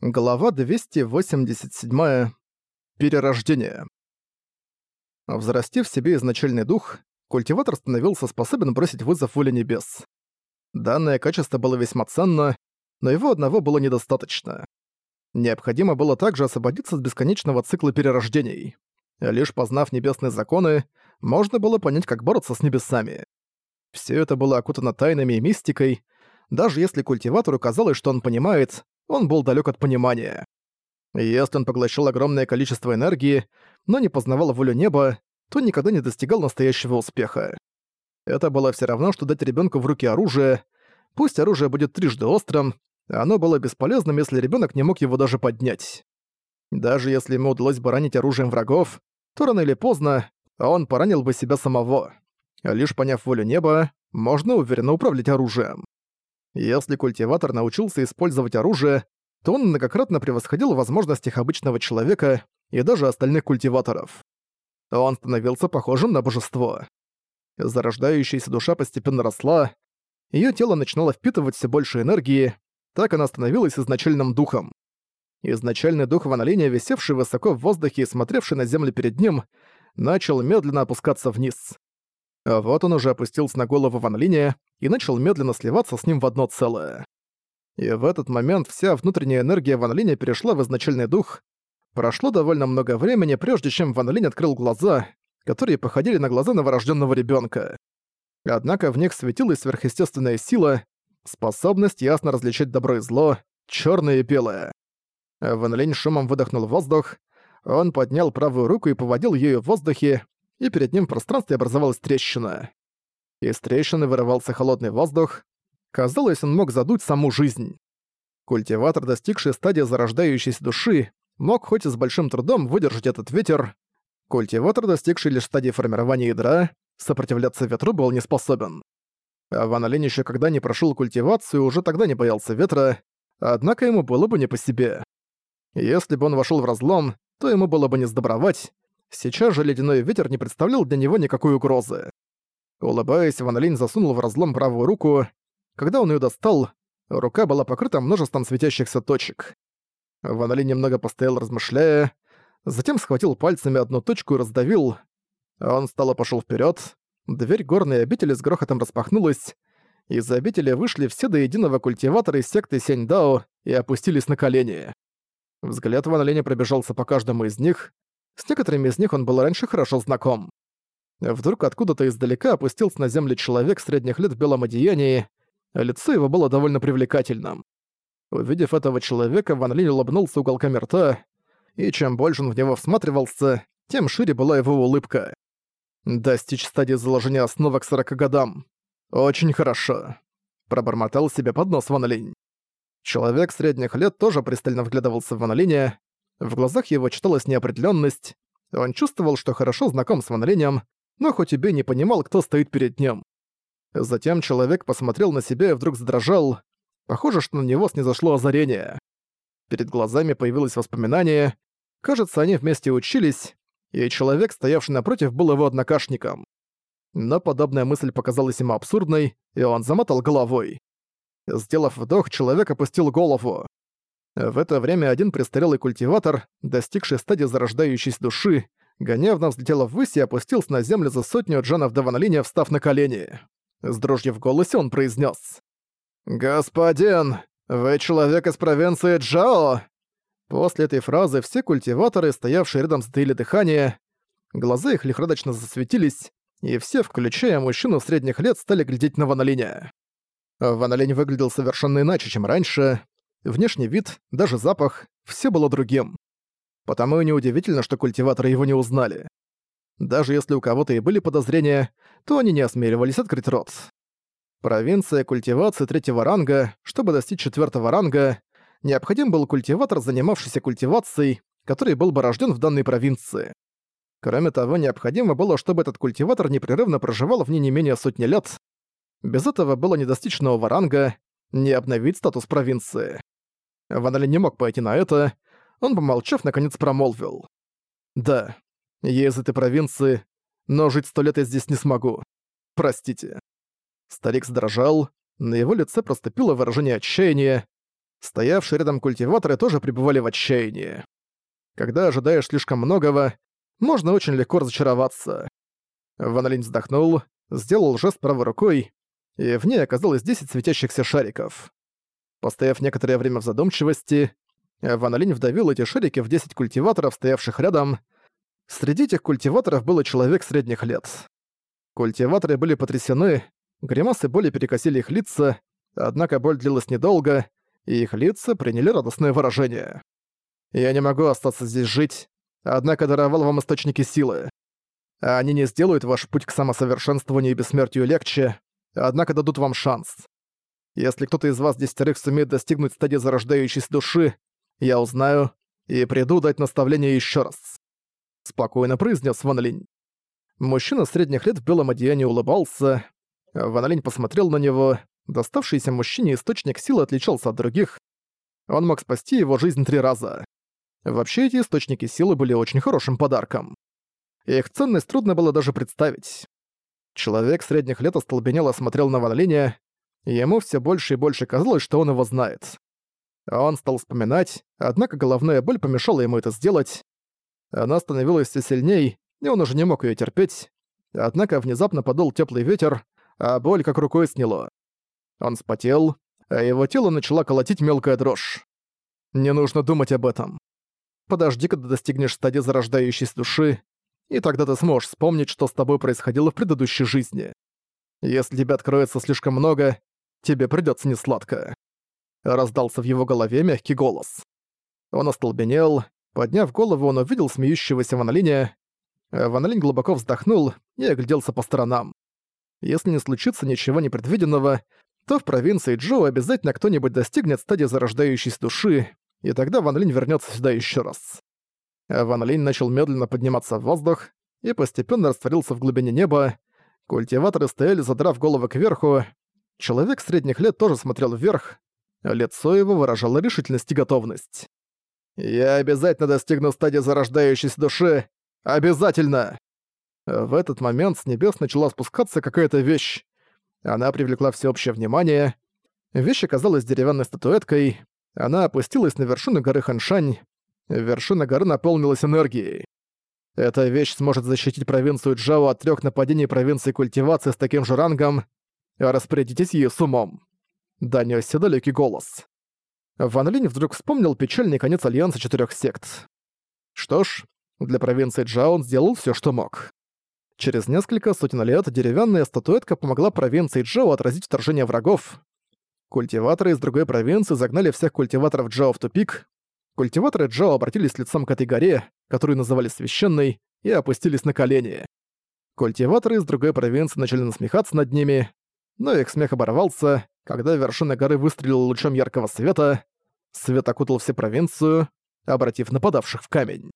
Глава 287. Перерождение. Взрастив в себе изначальный дух, культиватор становился способен бросить вызов воле небес. Данное качество было весьма ценно, но его одного было недостаточно. Необходимо было также освободиться от бесконечного цикла перерождений. Лишь познав небесные законы, можно было понять, как бороться с небесами. Все это было окутано тайнами и мистикой, даже если культиватору казалось, что он понимает, он был далек от понимания. Если он поглощал огромное количество энергии, но не познавал волю неба, то никогда не достигал настоящего успеха. Это было все равно, что дать ребенку в руки оружие. Пусть оружие будет трижды острым, оно было бесполезным, если ребенок не мог его даже поднять. Даже если ему удалось бы ранить оружием врагов, то рано или поздно он поранил бы себя самого. Лишь поняв волю неба, можно уверенно управлять оружием. Если культиватор научился использовать оружие, то он многократно превосходил в возможностях обычного человека и даже остальных культиваторов. Он становился похожим на божество. Зарождающаяся душа постепенно росла, ее тело начинало впитывать все больше энергии, так она становилась изначальным духом. Изначальный дух Ванолиния, висевший высоко в воздухе и смотревший на землю перед ним, начал медленно опускаться вниз. А вот он уже опустился на голову Ван Линя и начал медленно сливаться с ним в одно целое. И в этот момент вся внутренняя энергия Ван Линя перешла в изначальный дух. Прошло довольно много времени, прежде чем Ван Линь открыл глаза, которые походили на глаза новорожденного ребенка. Однако в них светилась сверхъестественная сила, способность ясно различать добро и зло, черное и белое. Ван Линь шумом выдохнул воздух, он поднял правую руку и поводил ею в воздухе, и перед ним в пространстве образовалась трещина. Из трещины вырывался холодный воздух. Казалось, он мог задуть саму жизнь. Культиватор, достигший стадии зарождающейся души, мог хоть и с большим трудом выдержать этот ветер. Культиватор, достигший лишь стадии формирования ядра, сопротивляться ветру был не способен. А Ван Линь ещё когда не прошёл культивацию, уже тогда не боялся ветра, однако ему было бы не по себе. Если бы он вошёл в разлом, то ему было бы не сдобровать, Сейчас же ледяной ветер не представлял для него никакой угрозы. Улыбаясь, Ван Линь засунул в разлом правую руку. Когда он ее достал, рука была покрыта множеством светящихся точек. Ван Линь немного постоял, размышляя, затем схватил пальцами одну точку и раздавил. Он стало пошел вперед. Дверь горной обители с грохотом распахнулась. Из обители вышли все до единого культиватора из секты Сяньдао и опустились на колени. Взгляд Ван Линя пробежался по каждому из них, с некоторыми из них он был раньше хорошо знаком. Вдруг откуда-то издалека опустился на землю человек средних лет в белом одеянии, а лицо его было довольно привлекательным. Увидев этого человека, Ван Линь улыбнулся уголками рта, и чем больше он в него всматривался, тем шире была его улыбка. Достичь стадии заложения основы к 40 годам. Очень хорошо. Пробормотал себе под нос Ван Линь. Человек средних лет тоже пристально вглядывался в Ван Линя, в глазах его читалась неопределенность. Он чувствовал, что хорошо знаком с Ван но хоть и бы не понимал, кто стоит перед ним. Затем человек посмотрел на себя и вдруг задрожал. Похоже, что на него снизошло озарение. Перед глазами появилось воспоминание. Кажется, они вместе учились, и человек, стоявший напротив, был его однокашником. Но подобная мысль показалась ему абсурдной, и он замотал головой. Сделав вдох, человек опустил голову. В это время один престарелый культиватор, достигший стадии зарождающейся души, гневно взлетел ввысь и опустился на землю за сотню джанов до Ванолиния, встав на колени. С дрожью в голосе он произнес: «Господин, вы человек из провинции Джао?» После этой фразы все культиваторы, стоявшие рядом, затаили дыхание, глаза их лихорадочно засветились, и все, включая мужчину средних лет, стали глядеть на Ванолиня. Ванолинь выглядел совершенно иначе, чем раньше, Внешний вид, даже запах — все было другим. Потому и неудивительно, что культиваторы его не узнали. Даже если у кого-то и были подозрения, то они не осмеливались открыть рот. Провинция культивации третьего ранга, чтобы достичь четвертого ранга, необходим был культиватор, занимавшийся культивацией, который был бы рожден в данной провинции. Кроме того, необходимо было, чтобы этот культиватор непрерывно проживал в ней не менее сотни лет. Без этого было не достичь нового ранга, не обновить статус провинции. Ван не мог пойти на это, он, помолчав, наконец промолвил. «Да, я из этой провинции, но жить сто лет я здесь не смогу. Простите». Старик задрожал, на его лице проступило выражение отчаяния. Стоявшие рядом культиваторы тоже пребывали в отчаянии. Когда ожидаешь слишком многого, можно очень легко разочароваться. Ван вздохнул, сделал жест правой рукой, и в ней оказалось 10 светящихся шариков. Постояв некоторое время в задумчивости, Ван Линь вдавил эти шарики в 10 культиваторов, стоявших рядом. Среди этих культиваторов было человек средних лет. Культиваторы были потрясены, гримасы боли перекосили их лица, однако боль длилась недолго, и их лица приняли радостное выражение. «Я не могу остаться здесь жить, однако даровал вам источники силы. Они не сделают ваш путь к самосовершенствованию и бессмертию легче, однако дадут вам шанс. Если кто-то из вас десятерых сумеет достигнуть стадии зарождающейся души, я узнаю и приду дать наставление еще раз. Спокойно произнес Ван Линь. Мужчина средних лет в белом одеянии улыбался. Ван Линь посмотрел на него. Доставшийся мужчине источник силы отличался от других. Он мог спасти его жизнь три раза. Вообще эти источники силы были очень хорошим подарком. Их ценность трудно было даже представить. Человек средних лет остолбенело смотрел на Ван Линя, и ему все больше и больше казалось, что он его знает. Он стал вспоминать, однако головная боль помешала ему это сделать. Она становилась все сильней, и он уже не мог ее терпеть. Однако внезапно подул теплый ветер, а боль как рукой сняло. Он спотел, а его тело начала колотить мелкая дрожь. Не нужно думать об этом. Подожди, когда достигнешь стадии зарождающейся души, и тогда ты сможешь вспомнить, что с тобой происходило в предыдущей жизни. Если тебе откроется слишком много, тебе придётся несладко. Раздался в его голове мягкий голос. Он остолбенел. Подняв голову, он увидел смеющегося Ван Линя. Ван Линь глубоко вздохнул и огляделся по сторонам. Если не случится ничего непредвиденного, то в провинции Джоу обязательно кто-нибудь достигнет стадии зарождающейся души, и тогда Ван вернётся сюда ещё раз. Ван Линь начал медленно подниматься в воздух и постепенно растворился в глубине неба. Культиваторы стояли, задрав головы кверху. Человек средних лет тоже смотрел вверх. Лицо его выражало решительность и готовность. «Я обязательно достигну стадии зарождающейся души! Обязательно!» В этот момент с небес начала спускаться какая-то вещь. Она привлекла всеобщее внимание. Вещь оказалась деревянной статуэткой. Она опустилась на вершину горы Ханшань. Вершина горы наполнилась энергией. Эта вещь сможет защитить провинцию Джао от трех нападений провинции культивации с таким же рангом. Распорядитесь ею с умом. Донёсся далекий голос. Ван Линь вдруг вспомнил печальный конец Альянса Четырех Сект. Что ж, для провинции Джао он сделал все, что мог. Через несколько сотен лет деревянная статуэтка помогла провинции Джао отразить вторжение врагов. Культиваторы из другой провинции загнали всех культиваторов Джао в тупик, Культиваторы Джао обратились лицом к этой горе, которую называли священной, и опустились на колени. Культиваторы из другой провинции начали насмехаться над ними, но их смех оборвался, когда вершина горы выстрелила лучом яркого света, свет окутал всю провинцию, обратив нападавших в камень.